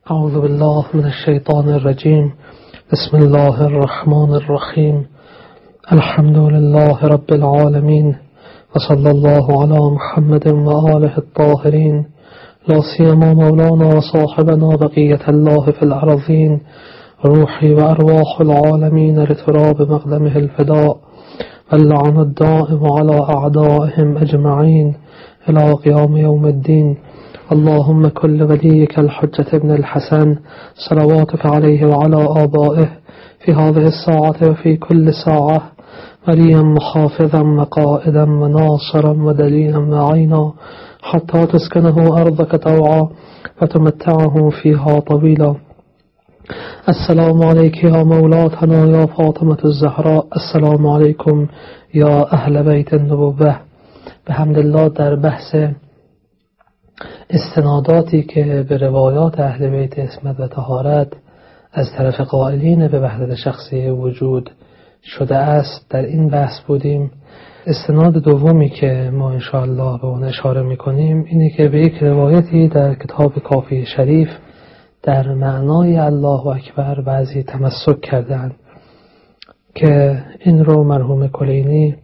أعوذ بالله من الشيطان الرجيم. بسم الله الرحمن الرحيم. الحمد لله رب العالمين. وصلى الله على محمد وآله الطاهرين. لا سيما مولانا وصاحبنا بقية الله في الأرضين. روحي وأرواح العالمين لتراب مقدمه الفداء. واللعن الدائم على أعدائهم أجمعين. إلى قيام يوم الدين. اللهم كل وليك الحجة ابن الحسن صلواتك عليه وعلى آبائه في هذه الساعة وفي كل ساعة وليا محافظا وقائدا وناصرا ودليلا معينا حتى تسكنه أرضك طوعا وتمتعه فيها طويلا. السلام عليك يا مولاتنا يا فاطمة الزهراء. السلام عليكم يا أهل بيت النبوة. بحمد الله در بحث استناداتی که به روایات اهل بیت اسمت و تهارت از طرف قائلین به وحدت شخصی وجود شده است در این بحث بودیم. استناد دومی که ما انشاءالله به اون اشاره می‌کنیم اینه که به یک روایتی در کتاب کافی شریف در معنای الله اکبر بعضی تمسک کردند که این رو مرحوم کلینی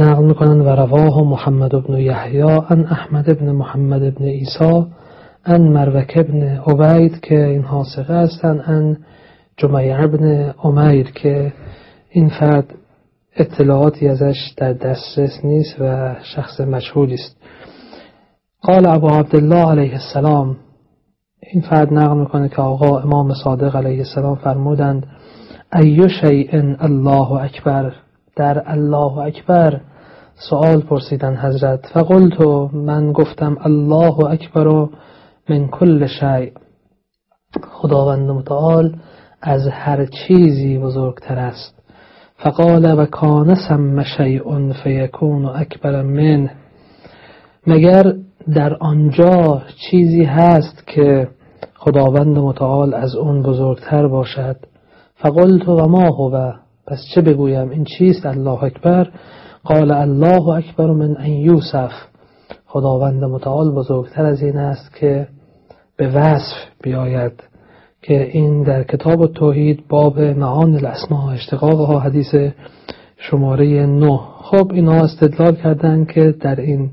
نقل می‌کنن و رواه محمد بن یحیی ان احمد بن محمد بن ایسا ان مروک بن عبید که این حاسقه هستن ان جمیع بن امیر که این فرد اطلاعاتی ازش در دسترس نیست و شخص مشهولی است. قال ابو عبدالله علیه السلام این فرد نقل می‌کنه که آقا امام صادق علیه السلام فرمودند ایو شیء الله اکبر؟ در الله اکبر سوال پرسیدن حضرت. فقلت من گفتم الله اکبر من کل شیء. خداوند متعال از هر چیزی بزرگتر است. فقال و کان سم شیء فیکون اکبر من مگر در آنجا چیزی هست که خداوند متعال از اون بزرگتر باشد؟ فقلت و ما هو؟ پس چه بگویم؟ این چیست؟ الله اکبر. قال الله اکبر من ان یوسف. خداوند متعال بزرگتر از این است که به وصف بیاید که این در کتاب توحید باب معان الاسماء اشتقاقها حدیث شماره 9 خب اینا استدلال کردند که در این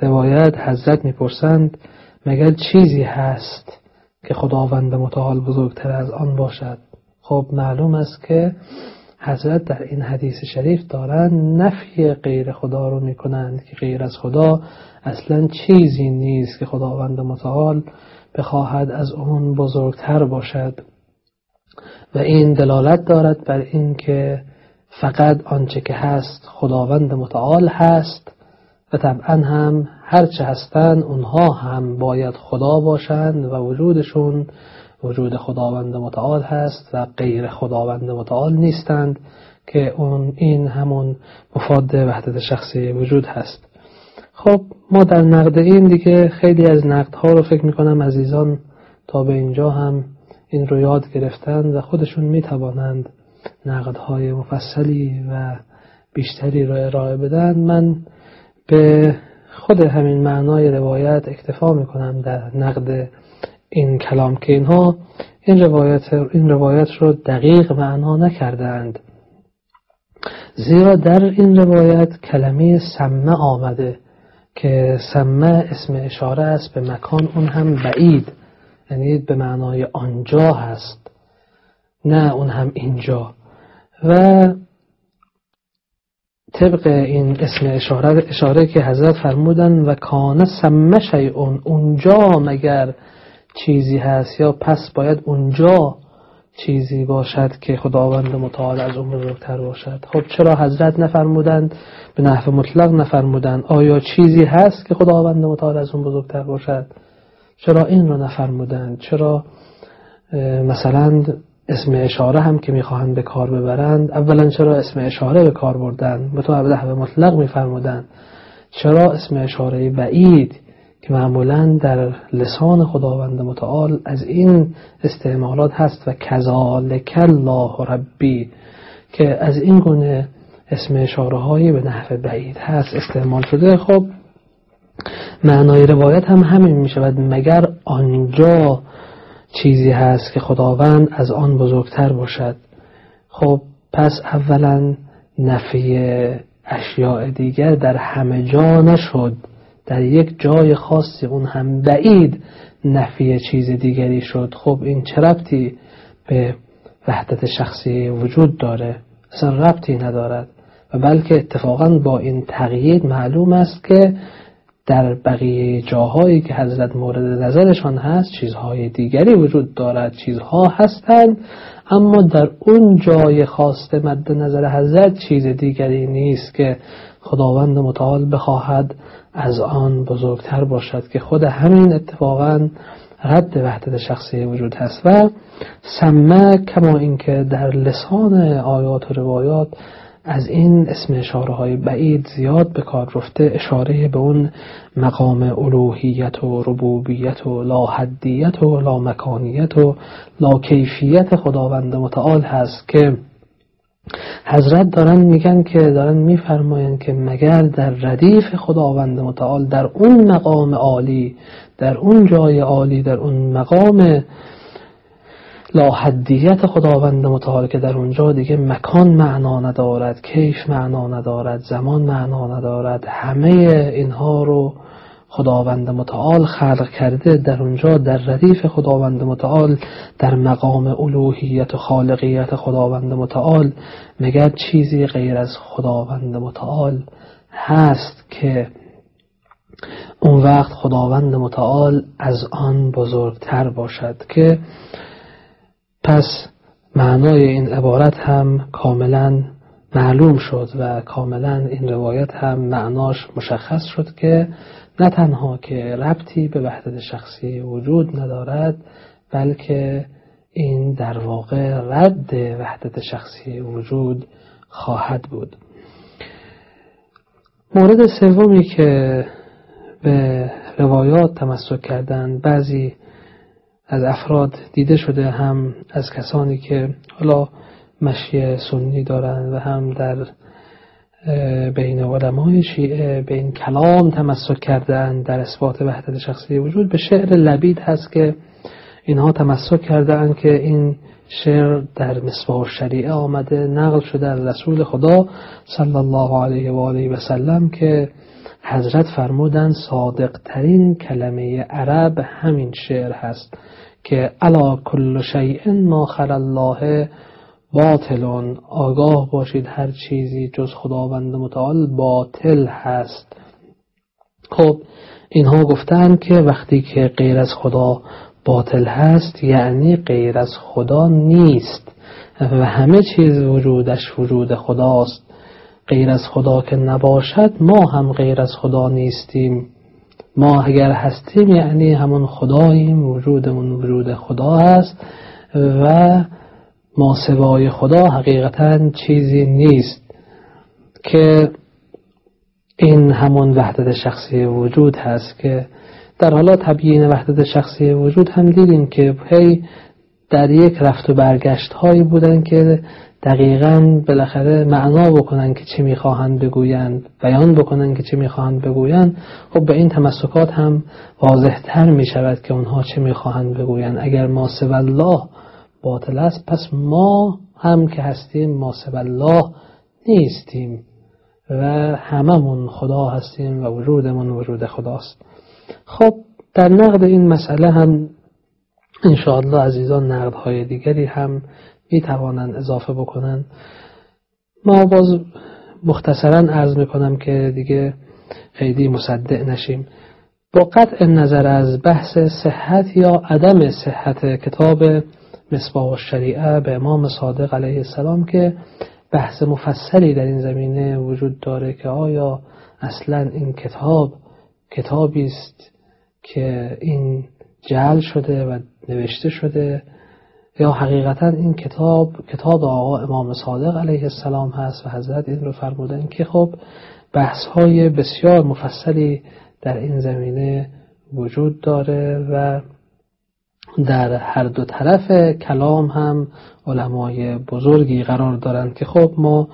روایت حضرت می‌پرسند مگر چیزی هست که خداوند متعال بزرگتر از آن باشد؟ خب معلوم است که حضرت در این حدیث شریف دارن نفی غیر خدا رو می‌کنند که غیر از خدا اصلا چیزی نیست که خداوند متعال بخواهد از اون بزرگتر باشد. و این دلالت دارد بر این که فقط آنچه که هست خداوند متعال هست و طبعا هم هرچه هستند اونها هم باید خدا باشند و وجودشون وجود خداوند متعال هست و غیر خداوند متعال نیستند که اون این همون مفاد وحدت شخصی وجود هست. خب ما در نقد این دیگه خیلی از نقدها رو فکر می‌کنم عزیزان تا به اینجا هم این رو یاد گرفتن و خودشون می‌توانند نقدهای مفصلی و بیشتری رو ارائه بدن. من به خود همین معنای روایت اکتفا می‌کنم در نقد این کلام که اینها این روایت, این روایت رو دقیق معنا نکردند. زیرا در این روایت کلمه سمه آمده که سمه اسم اشاره است به مکان اون هم بعید. یعنی به معنای آنجا هست. نه اون هم اینجا. و طبق این اسم اشاره, اشاره که حضرت فرمودن و کانه سمه شیعون اونجا مگر چیزی هست یا پس باید اونجا چیزی باشد که خداوند متعال از اون بزرگتر باشد؟ خب چرا حضرت نفرمودند به نحو مطلق نفرمودند آیا چیزی هست که خداوند متعال از اون بزرگتر باشد؟ چرا این رو نفرمودند؟ چرا مثلا اسم اشاره هم که می‌خواهند به کار ببرند اولا چرا اسم اشاره به کار بردن؟ به تو به مطلق میفرمودند. چرا اسم اشاره بعید؟ که معمولا در لسان خداوند متعال از این استعمالات هست و کذالک الله ربی که از این گونه اسم اشاره هایی به نحو بعید هست استعمال شده. خب معنای روایت هم همین می شود مگر آنجا چیزی هست که خداوند از آن بزرگتر باشد؟ خب پس اولا نفی اشیاء دیگر در همه جا نشد. در یک جای خاصی اون هم بعید نفی چیز دیگری شد. خب این چه ربطی به وحدت شخصی وجود داره؟ اصلا ربطی ندارد. و بلکه اتفاقا با این تغییر معلوم است که در بقیه جاهایی که حضرت مورد نظرشان هست چیزهای دیگری وجود دارد چیزها هستند اما در اون جای خواسته مد نظر حضرت چیز دیگری نیست که خداوند متعال بخواهد از آن بزرگتر باشد که خود همین اتفاقا رد وحدت شخصی وجود هست. و سمه کما اینکه در لسان آیات و روایات از این اسم اشاره های بعید زیاد به کار رفته اشاره به اون مقام الوهیت و ربوبیت و لاحدیت و لامکانیت و لاکیفیت خداوند متعال هست که حضرت دارن میگن که دارن میفرمایند که مگر در ردیف خداوند متعال در اون مقام عالی در اون جای عالی در اون مقام لاحدیت خداوند متعال که در اونجا دیگه مکان معنا ندارد کیف معنا ندارد زمان معنا ندارد. همه اینها رو خداوند متعال خلق کرده در اونجا در ردیف خداوند متعال در مقام الوهیت و خالقیت خداوند متعال. مگر چیزی غیر از خداوند متعال هست که اون وقت خداوند متعال از آن بزرگتر باشد که پس معنای این عبارت هم کاملا معلوم شد و کاملا این روایت هم معناش مشخص شد که نه تنها که ربطی به وحدت شخصی وجود ندارد بلکه این در واقع رد وحدت شخصی وجود خواهد بود. مورد سومی که به روایات تمسک کردن بعضی از افراد دیده شده هم از کسانی که حالا مشی سنی دارند و هم در بین علمای شیعه به این کلام تمسک کردن در اثبات وحدت شخصی وجود. به شعر لبید هست که اینها تمسک کردن که این شعر در مصباح شریعه آمده نقل شده از رسول خدا صلی الله علیه و آله و سلم که حضرت فرمودن صادق ترین کلمه عرب همین شعر هست که علا کل شیء ما خل الله باطلون آگاه باشید هر چیزی جز خداوند متعال باطل هست. خب اینها گفتن که وقتی که غیر از خدا باطل هست یعنی غیر از خدا نیست. و همه چیز وجودش وجود خداست. غیر از خدا که نباشد ما هم غیر از خدا نیستیم. ما اگر هستیم یعنی همون خداییم وجودمون وجود خدا هست و ما سوای خدا حقیقتا چیزی نیست که این همون وحدت شخصی وجود هست که در حالا تبیین وحدت شخصی وجود هم دیدیم که هی در یک رفت و برگشت هایی بودن که دقیقا بالاخره معنا بکنن که چی می‌خواهند بگویند بیان بکنن که چی می‌خواهند بگویند خب به این تمسکات هم واضح تر می شود که اونها چه می‌خواهند بگویند. اگر ما الله باطل است پس ما هم که هستیم ما الله نیستیم و هممون خدا هستیم و وجودمون وجود خداست. خب در نقد این مسئله هم انشاءالله عزیزان نقدهای دیگری هم می توانند اضافه بکنن ما باز مختصرا عرض می‌کنم که دیگه خیلی مصدع نشیم. با قطع نظر از بحث صحت یا عدم صحت کتاب مصباح الشریعه به امام صادق علیه السلام که بحث مفصلی در این زمینه وجود داره که آیا اصلا این کتاب کتابی است که این جعل شده و نوشته شده یا حقیقتا این کتاب کتاب آقا امام صادق علیه السلام هست و حضرت این رو فرمودن که خب بحث های بسیار مفصلی در این زمینه وجود داره و در هر دو طرف کلام هم علمای بزرگی قرار دارند که خب ما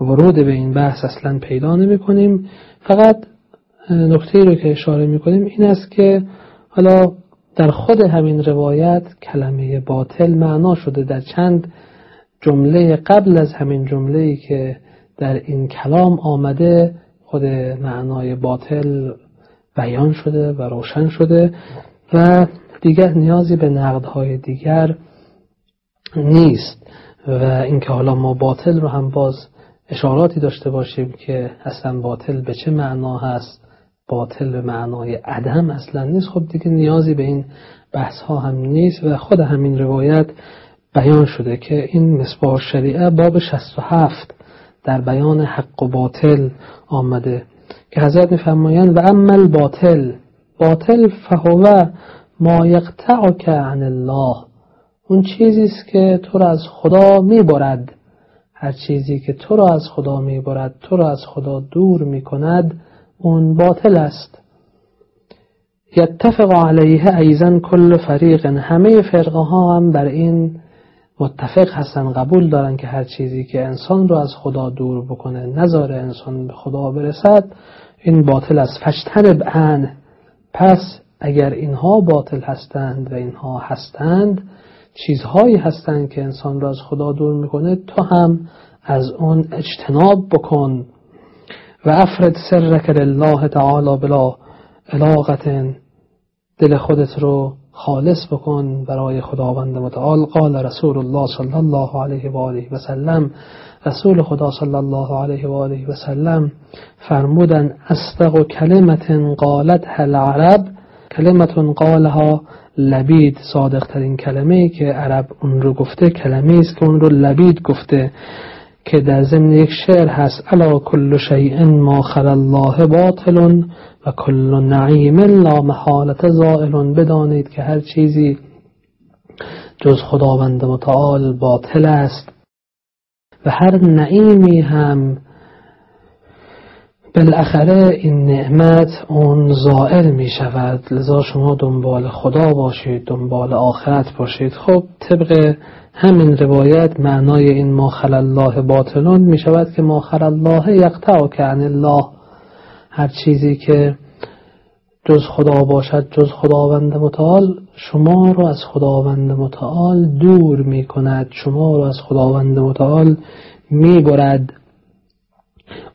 ورود به این بحث اصلا پیدا نمی کنیم فقط نکته رو که اشاره می کنیم این است که حالا در خود همین روایت کلمه باطل معنا شده در چند جمله قبل از همین جمله که در این کلام آمده خود معنای باطل بیان شده و روشن شده و دیگر نیازی به نقدهای دیگر نیست و اینکه حالا ما باطل رو هم باز اشاراتی داشته باشیم که اصلا باطل به چه معنا هست باطل به معنای عدم اصلا نیست. خب دیگه نیازی به این بحث ها هم نیست و خود همین روایت بیان شده که این مصباح شریعه باب 67 در بیان حق و باطل آمده که حضرت میفرمایند و عمل باطل باطل فهو ما یقطعک عن الله. اون چیزی است که تو را از خدا می‌برد. هر چیزی که تو را از خدا می‌برد تو را از خدا دور می‌کند. اون باطل است. یتفق علیه ایزن کل فریق. همه فرقه ها هم بر این متفق هستن. قبول دارن که هر چیزی که انسان رو از خدا دور بکنه نظر انسان به خدا برسد این باطل است. فجتنب ان. پس اگر اینها باطل هستند و اینها هستند چیزهایی هستند که انسان را از خدا دور می‌کنه تو هم از اون اجتناب بکن. و افرد سرک لله تعالی بلا علاقت دل خودت رو خالص بکن برای خداوند متعال. قال رسول الله صلی الله علیه و آله و سلم رسول خدا صلی الله علیه و آله و سلم فرمودن اصدق کلمت قالت العرب. کلمت قالها لبید صادق ترین کلمه که عرب اون رو گفته کلمه است که اون رو لبید گفته. که در ضمن یک شعر هست الا کل شیء ما خل الله باطل و کل نعیم لا محالت زائل. بدانید که هر چیزی جز خداوند متعال باطل است و هر نعیمی هم بالاخره این نعمت اون زائل می شود لذا شما دنبال خدا باشید دنبال آخرت باشید. خب طبق همین روایت معنای این ما الله باطلون می شود که ما الله که عن الله. هر چیزی که جز خدا باشد جز خداوند متعال شما رو از خداوند متعال دور می کند شما رو از خداوند متعال می برد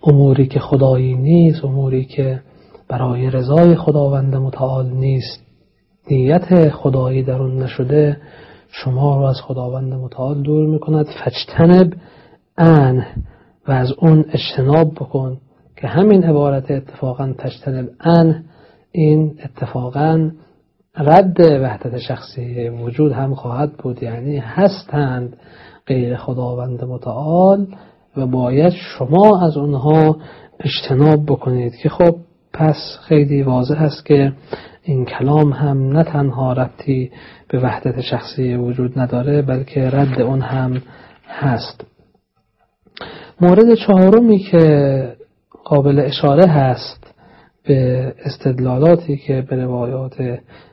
اموری که خدایی نیست اموری که برای رضای خداوند متعال نیست. نیت خدایی در اون نشده شما رو از خداوند متعال دور می‌کند. فجتنب ان و از اون اجتناب بکن که همین عبارت اتفاقا تجتنب ان این اتفاقا رد وحدت شخصی وجود هم خواهد بود. یعنی هستند غیر خداوند متعال و باید شما از اونها اجتناب بکنید که خب پس خیلی واضح است که این کلام هم نه تنها ربطی به وحدت شخصی وجود نداره بلکه رد اون هم هست. مورد چهارمی که قابل اشاره هست به استدلالاتی که به روایات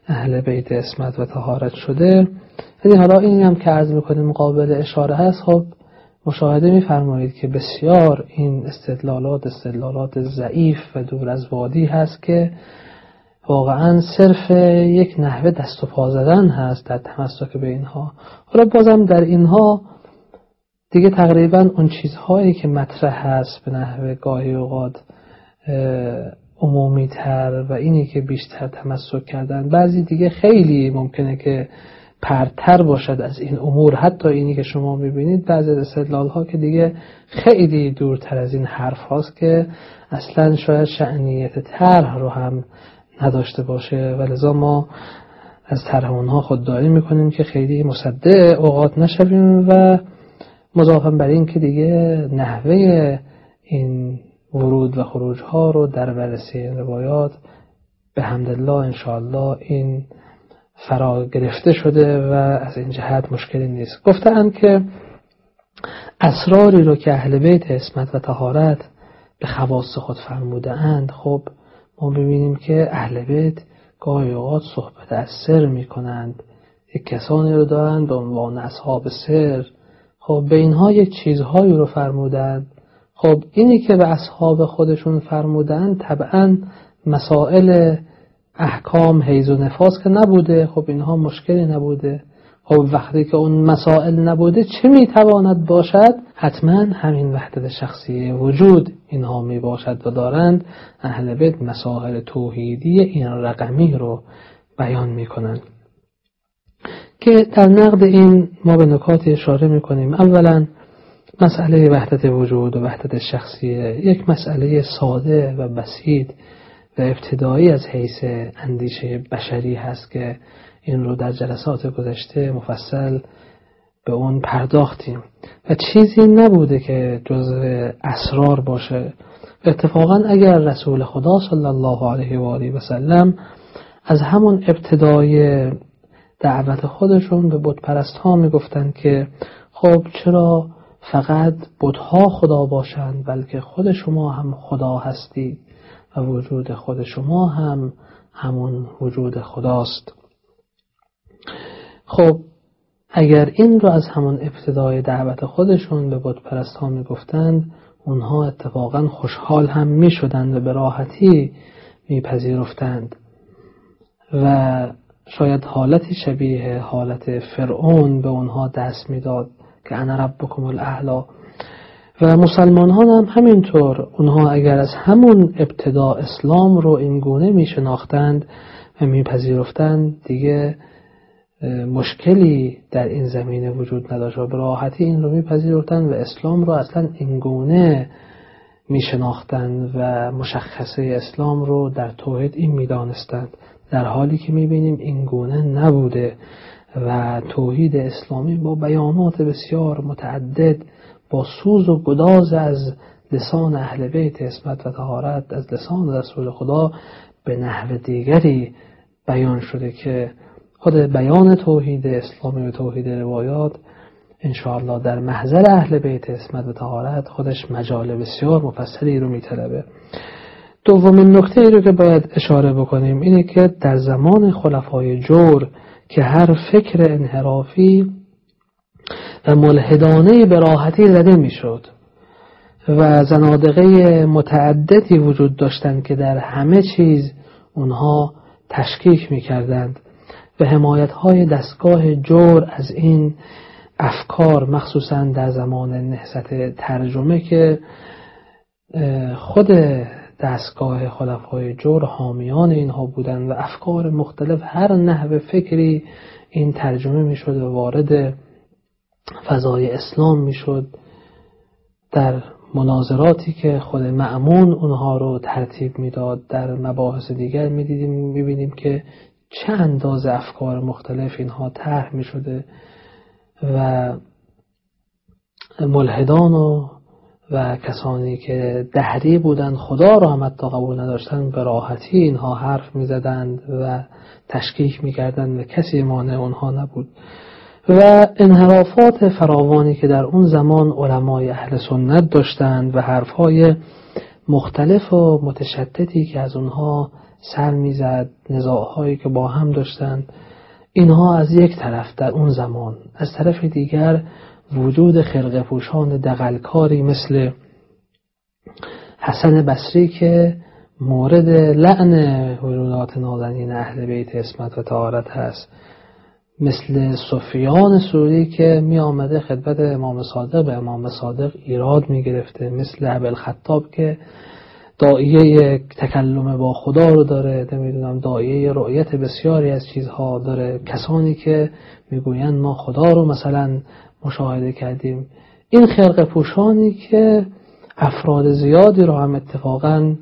اهل بیت اسمت و تهارت شده یعنی حالا این هم که عرض می‌کنیم قابل اشاره هست خب مشاهده میفرمایید که بسیار این استدلالات استدلالات ضعیف و دور از وادی هست که واقعا صرف یک نحوه دست و پا زدن هست در تمسک به اینها. حالا بازم در اینها دیگه تقریبا اون چیزهایی که مطرح هست به نحوه گاهی اوقات عمومی تر و اینی که بیشتر تمسک کردن. بعضی دیگه خیلی ممکنه که پرتر باشد از این امور. حتی اینی که شما می‌بینید بعضی از استدلال ها که دیگه خیلی دورتر از این حرف هاست که اصلا شاید شعنیت طرح رو هم نداشته باشه. و ما از طرح اونها خودداری می‌کنیم که خیلی مصدع اوقات نشویم و مضافا بر این که دیگه نحوه این ورود و خروج ها رو در بررسی روایات به حمدالله انشاءالله این فرا گرفته شده و از این جهت مشکلی نیست. گفتن که اسراری رو که اهل بیت اسمت و تهارت به خواص خود فرموده اند خب ما ببینیم که اهل بیت گاهی اوقات صحبت از سر می کنند یک کسانی رو دارند به عنوان اصحاب سر. خب به اینها یک چیزهایی رو فرمودند خب اینی که به اصحاب خودشون فرمودند طبعا مسائل احکام حیز و نفاس که نبوده خب اینها مشکلی نبوده. خب وقتی که اون مسائل نبوده چه می‌تواند باشد؟ حتما همین وحدت شخصی وجود اینها می باشد و دارند اهل بیت مسائل توحیدی این رقمی رو بیان می‌کنند. که در نقد این ما به نکاتی اشاره می‌کنیم. اولا مسئله وحدت وجود و وحدت شخصیه یک مسئله ساده و بسیط. و ابتدایی از حیث اندیشه بشری هست که این رو در جلسات گذشته مفصل به اون پرداختیم. و چیزی نبوده که جز اسرار باشه. اتفاقا اگر رسول خدا صلی الله علیه و آله و سلم از همون ابتدای دعوت خودشون به بت پرست ها می‌گفتند که خب چرا فقط بتها خدا باشند بلکه خود شما هم خدا هستید. وجود خود شما هم همون وجود خداست. خب اگر این رو از همون ابتدای دعوت خودشون به بت پرست ها می‌گفتند اونها اتفاقا خوشحال هم می شدند و به راحتی میپذیرفتند. و شاید حالتی شبیه حالت فرعون به اونها دست می‌داد که انا ربکم الاعلا و مسلمان ها هم همینطور. اونها اگر از همون ابتدا اسلام رو اینگونه می شناختند و میپذیرفتند دیگه مشکلی در این زمینه وجود نداشت و راحتی این رو میپذیرفتند و اسلام رو اصلا اینگونه میشناختند و مشخصه اسلام رو در توحید این می‌دانستند در حالی که می‌بینیم این گونه نبوده و توحید اسلامی با بیانات بسیار متعدد با سوز و گداز از لسان اهل بیت اسمت و تهارت از لسان رسول خدا به نحو دیگری بیان شده که خود بیان توحید اسلامی و توحید روایات انشاءالله در محضر اهل بیت اسمت و تهارت خودش مجال بسیار مفصلی رو میطلبه. دومین نکته ای رو که باید اشاره بکنیم اینه که در زمان خلفای جور که هر فکر انحرافی و ملحدانه به راحتی زده می‌شد و زنادقه متعددی وجود داشتند که در همه چیز اونها تشکیک می‌کردند و حمایت های دستگاه جور از این افکار مخصوصا در زمان نهست ترجمه که خود دستگاه خلفای جور حامیان اینها بودند و افکار مختلف هر نحو فکری این ترجمه می‌شد و وارد فضای اسلام می‌شد در مناظراتی که خود معمون اونها رو ترتیب می‌داد در مباحث دیگر می‌دیدیم می‌بینیم که چه اندازه افکار مختلف اینها طرح می‌شده و ملحدان و و کسانی که دهری بودند خدا را هم حتی قبول نداشتند به راحتی اینها حرف می‌زدند و تشکیک می‌کردند و کسی مانع اونها نبود. و انحرافات فراوانی که در اون زمان علمای اهل سنت داشتند و حرفهای مختلف و متشددی که از اونها سر می‌زد نزاعهایی که با هم داشتند اینها از یک طرف در اون زمان از طرف دیگر وجود خرق پوشان دقلکاری مثل حسن بصری که مورد لعن وجودات نازنین اهل بیت اسمت و تارت هست. مثل سفیان سوری که می آمده خدمت امام صادق به امام صادق ایراد می گرفته مثل عبل خطاب که دایه تکلم با خدا رو داره نمی‌دونم دایه رؤیت بسیاری از چیزها داره. کسانی که می‌گویند ما خدا رو مثلا مشاهده کردیم. این خرق پوشانی که افراد زیادی رو هم اتفاقا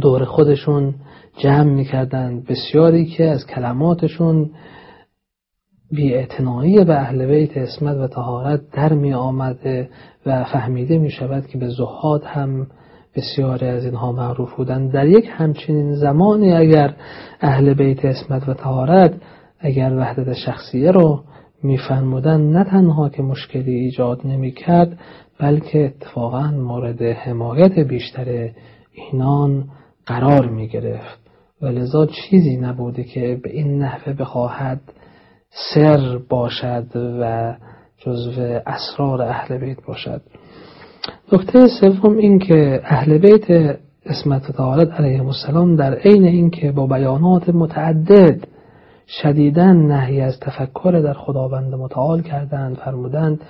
دور خودشون جمع می‌کردن. بسیاری که از کلماتشون بی به اهل بیت اسمت و تهارت در می آمده و فهمیده می شود که به زهاد هم بسیاری از اینها معروف بودند در یک همچنین زمانی اگر اهل بیت اسمت و تهارت اگر وحدت شخصیه رو میفرمودن نه تنها که مشکلی ایجاد نمی‌کرد بلکه اتفاقا مورد حمایت بیشتر اینان قرار می گرفت. و لذا چیزی نبوده که به این نحوه بخواهد سر باشد و جزو اسرار اهل بیت باشد. نکته سوم این که اهل بیت اسمت و طهارت علیهم السلام در عین اینکه با بیانات متعدد شدیدن نهی از تفکر در خداوند متعال کردند فرمودند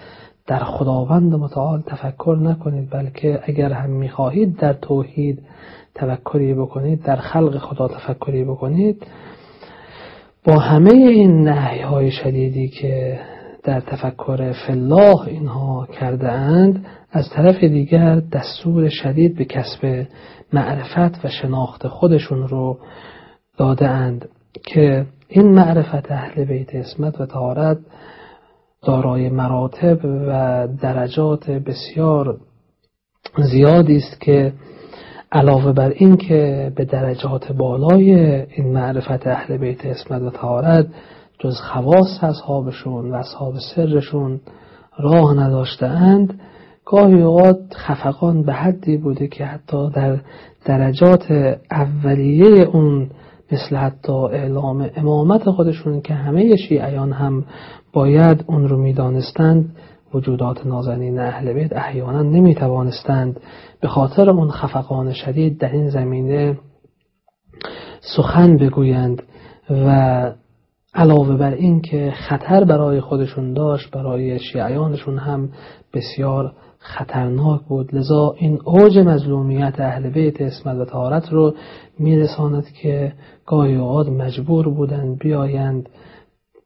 در خداوند متعال تفکر نکنید بلکه اگر هم می‌خواهید در توحید تفکری بکنید در خلق خدا تفکری بکنید. با همه این نهی های شدیدی که در تفکر فلاح اینها کرده اند از طرف دیگر دستور شدید به کسب معرفت و شناخت خودشون رو داده اند که این معرفت اهل بیت اسمت و تارت دارای مراتب و درجات بسیار زیادی است که علاوه بر این که به درجات بالای این معرفت اهل بیت اسمت و تهارت جز خواص اصحابشون و اصحاب سرشون راه نداشته اند گاهی اوقات خفقان به حدی بوده که حتی در درجات اولیه اون مثل حتی اعلام امامت خودشون که همه شیعیان هم باید اون رو می‌دانستند وجودات نازنین اهل بیت احیانا نمی توانستند به خاطر اون خفقان شدید در این زمینه سخن بگویند و علاوه بر این که خطر برای خودشون داشت برای شیعیانشون هم بسیار خطرناک بود. لذا این اوج مظلومیت اهل بیت اسمت و طهارت رو میرساند که گاهی اوقات مجبور بودند بیایند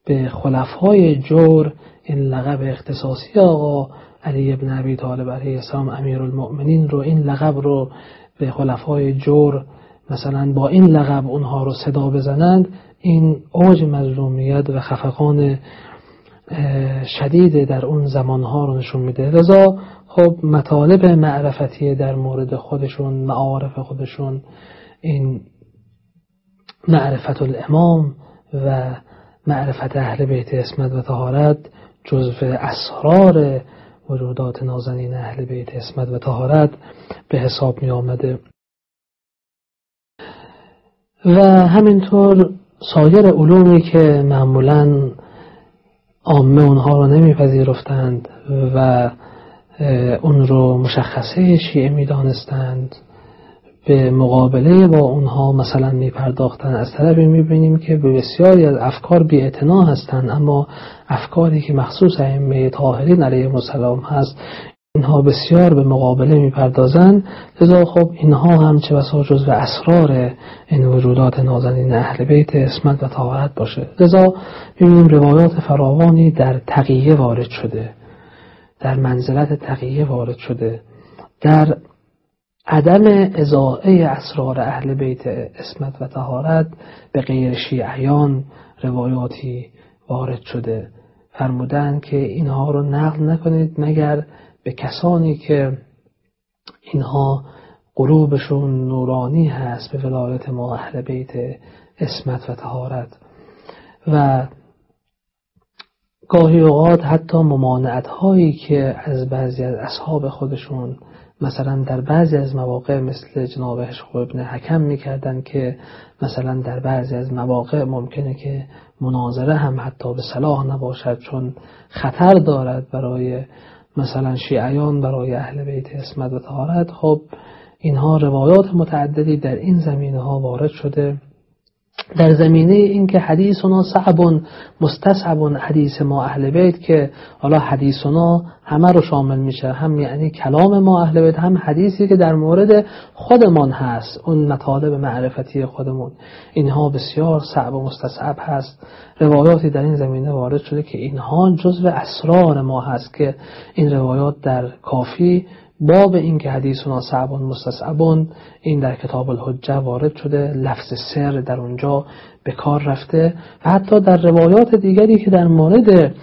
به خلفای جور این لقب اختصاصی آقا علی ابن ابی طالب علیه السلام امیر المؤمنین رو این لقب رو به خلفای جور مثلا با این لقب اونها رو صدا بزنند این اوج مظلومیت و خفقان شدید در اون زمانها رو نشون میده. لذا خب مطالب معرفتی در مورد خودشون معارف خودشون این معرفت الامام و معرفت اهل بیت اسمت و طهارت جزو اسرار وجودات نازنین اهل بیت اسمت و طهارت به حساب می آمده و همینطور سایر علومی که معمولا عامه اونها رو نمیپذیرفتند و اون رو مشخصه شیعه می‌دانستند. به مقابله با اونها مثلا میپرداختن. از طرفی می‌بینیم که به بسیاری از افکار بی هستند اما افکاری که مخصوص ائمه طاهرین علیه السلام هست اینها بسیار به مقابله می‌پردازند لذا خب اینها هم چه بسا جزو اسرار این وجودات نازنین اهل بیت اسمت و طاعت باشه. لذا می‌بینیم روایات فراوانی در تقیه وارد شده در منزلت تقیه وارد شده در عدم ازاعه اسرار اهل بیت اسمت و تهارت به غیر شیعیان روایاتی وارد شده. فرمودن که اینها رو نقل نکنید مگر به کسانی که اینها قلوبشون نورانی هست به ولایت ما اهل بیت اسمت و تهارت و گاهی اوقات حتی ممانعت هایی که از بعضی از اصحاب خودشون مثلا در بعضی از مواقع مثل جناب عشق ابن حکم می‌کردن که مثلا در بعضی از مواقع ممکنه که مناظره هم حتی به صلاح نباشد چون خطر دارد برای مثلا شیعیان برای اهل بیت اسمت و طهارت. خب اینها روایات متعددی در این زمینه ها وارد شده. در زمینه اینکه حدیثنا صعب مستصعب حدیث ما اهل بیت که حالا حدیثنا همه رو شامل میشه. هم یعنی کلام ما اهل بیت هم حدیثی که در مورد خودمان هست. اون مطالب معرفتی خودمون. اینها بسیار صعب و مستصعب هست. روایاتی در این زمینه وارد شده که اینها جزو اسرار ما هست که این روایات در کافی باب این که حدیثنا صعبون مستصعبون این در کتاب الحجه وارد شده لفظ سر در اونجا به کار رفته و حتی در روایات دیگری که در مورد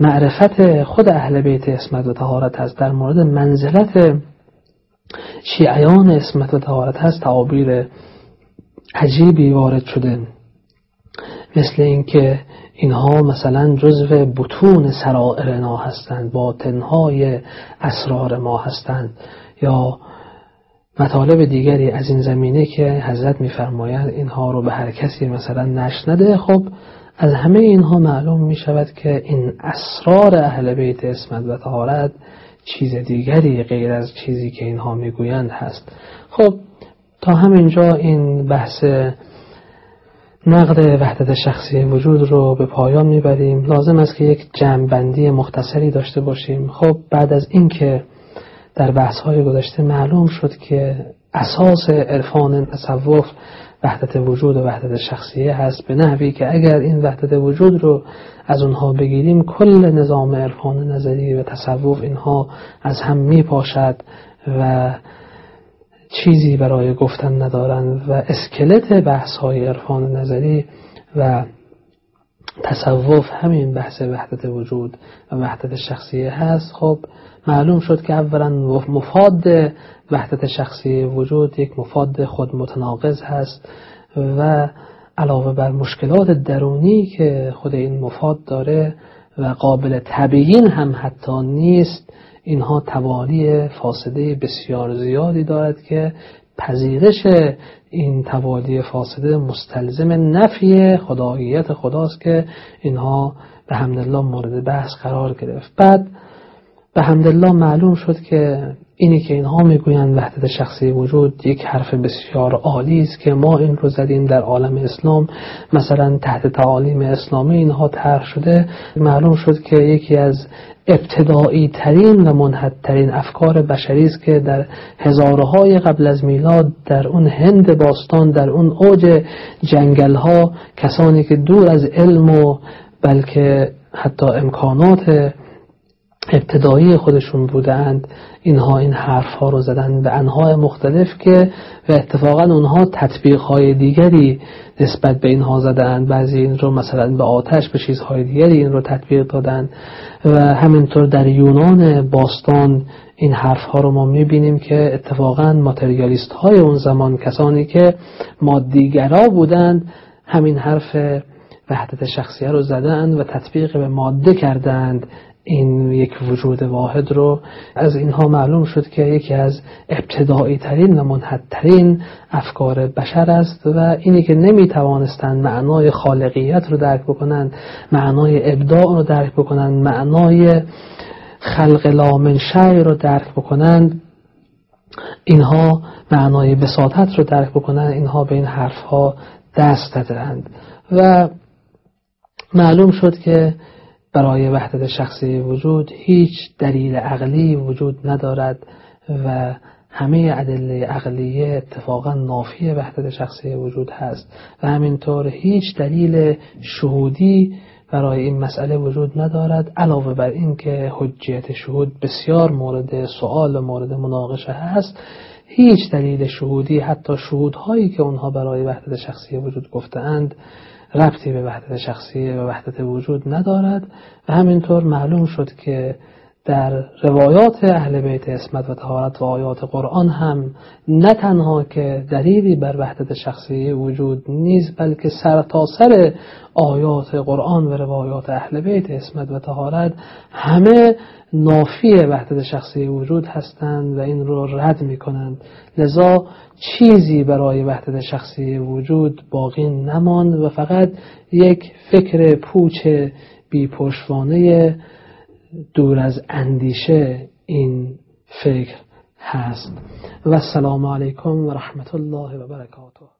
معرفت خود اهل بیت اسمت و تهارت هست در مورد منزلت شیعیان اسمت و تهارت هست تعابیر عجیبی وارد شده. مثل اینکه اینها مثلا جزو بطون سرائر ما هستند باطنهای اسرار ما هستند. یا مطالب دیگری از این زمینه که حضرت میفرمایند اینها رو به هر کسی مثلا نشنده خب از همه اینها معلوم می شود که این اسرار اهل بیت اسمت و طهارت چیز دیگری غیر از چیزی که اینها می‌گویند هست. خب تا همینجا این بحث نقد وحدت شخصی وجود رو به پایان می‌بریم. لازم است که یک جمعبندی مختصری داشته باشیم. خب بعد از اینکه در بحث های گذشته معلوم شد که اساس عرفان تصوف وحدت وجود و وحدت شخصیه هست به نحوی که اگر این وحدت وجود رو از اونها بگیریم کل نظام عرفان نظری و تصوف اینها از هم می پاشد و چیزی برای گفتن ندارند و اسکلت بحث های عرفان نظری و تصوف همین بحث وحدت وجود و وحدت شخصیه هست. خب معلوم شد که اولا مفاد وحدت شخصی وجود یک مفاد خود متناقض هست و علاوه بر مشکلات درونی که خود این مفاد داره و قابل تبیین هم حتی نیست اینها توالی فاسده بسیار زیادی دارد که پذیرش این توالی فاسده مستلزم نفی خداییت خداست که اینها به حمدالله مورد بحث قرار گرفت. بعد به حمدالله معلوم شد که اینی که اینها می‌گویند وحدت شخصی وجود یک حرف بسیار عالی است که ما این رو زدیم در عالم اسلام. مثلا تحت تعالیم اسلامی اینها طرح شده. معلوم شد که یکی از ابتدایی ترین و منحدترین افکار بشری است که در هزارهای قبل از میلاد در اون هند باستان در اون اوج جنگل ها کسانی که دور از علم و بلکه حتی امکانات ابتدایی خودشون بودند اینها این حرف ها رو زدن به انواع مختلف که و اتفاقا اونها تطبیق های دیگری نسبت به اینها زدند. بعضی این رو مثلا به آتش به چیزهای دیگری این رو تطبیق دادن. و همینطور در یونان باستان این حرف ها رو ما می‌بینیم که اتفاقا ماتریالیست های اون زمان کسانی که مادیگرا بودند همین حرف وحدت شخصیه رو زدند و تطبیق به ماده کردند. این یک وجود واحد رو از اینها معلوم شد که یکی از ابتدایی ترین و منحدترین افکار بشر است و اینی که نمی توانستند معنای خالقیت رو درک بکنند معنای ابداع رو درک بکنند معنای خلق لامن شعی رو درک بکنند اینها معنای بساطت رو درک بکنند اینها به این حرفها دست دادند. و معلوم شد که برای وحدت شخصی وجود هیچ دلیل عقلی وجود ندارد و همه ادله عقلیه اتفاقا نافی وحدت شخصی وجود هست و همینطور هیچ دلیل شهودی برای این مسئله وجود ندارد علاوه بر این که حجیت شهود بسیار مورد سوال و مورد مناقشه هست. هیچ دلیل شهودی حتی شهودهایی که اونها برای وحدت شخصی وجود گفتند ربطی به وحدت شخصی و وحدت وجود ندارد. و همینطور معلوم شد که در روایات اهل بیت اسمت و طهارت و آیات قرآن هم نه تنها که دلیلی بر وحدت شخصی وجود نیست بلکه سر تا سر آیات قرآن و روایات اهل بیت اسمت و طهارت همه نافی وحدت شخصی وجود هستند و این رو رد می کنند لذا چیزی برای وحدت شخصی وجود باقی نماند و فقط یک فکر پوچ بیپشوانه دور از اندیشه این فکر هست. و السلام علیکم و رحمت الله و برکاته.